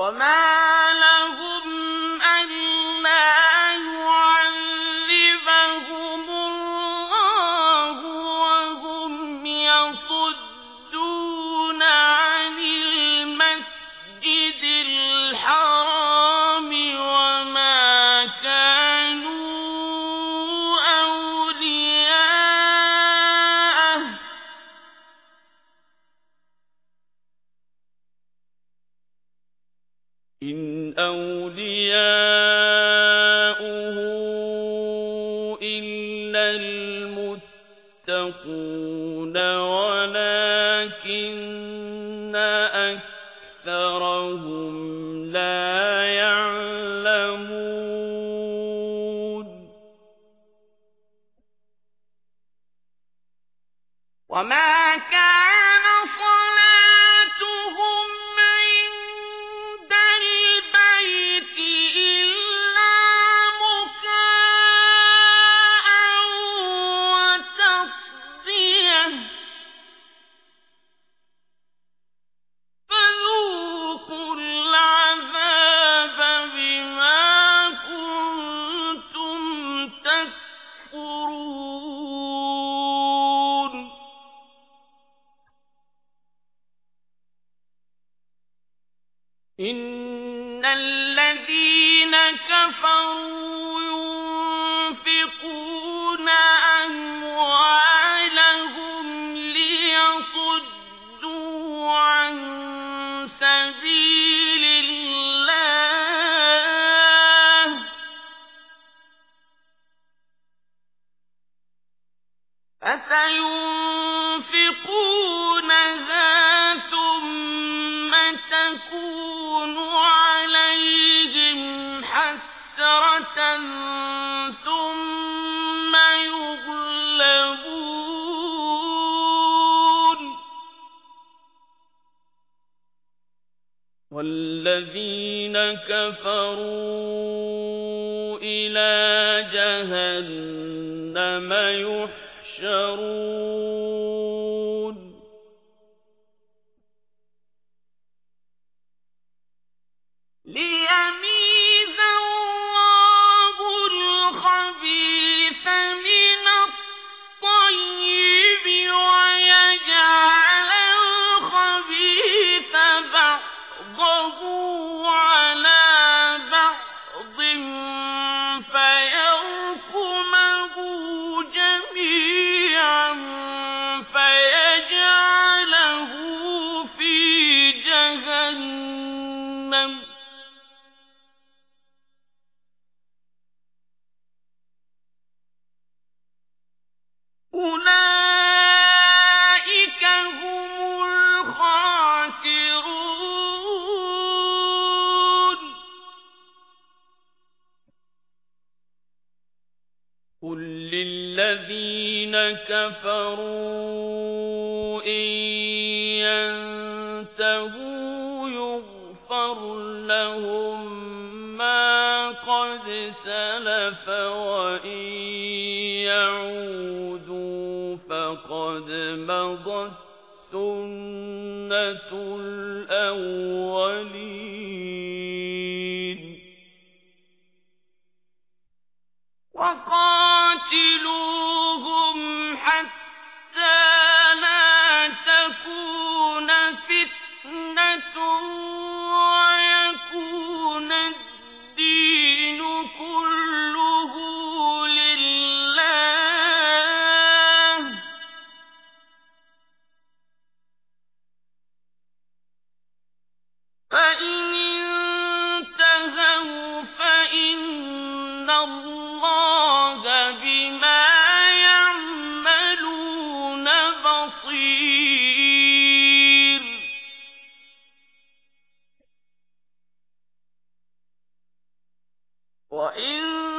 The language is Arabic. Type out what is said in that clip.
وما أولياؤه إلا المتقون ولكن أكثرهم لا يعلمون. وما كان ثم تكون عليهم حسرة ثم يغلبون والذين كفروا إلى جهنم يحشرون للذين كفروا إن ينتهوا يغفر لهم ما قد سلف وإن يعودوا فقد مضت سنة الأولين. بصير وإن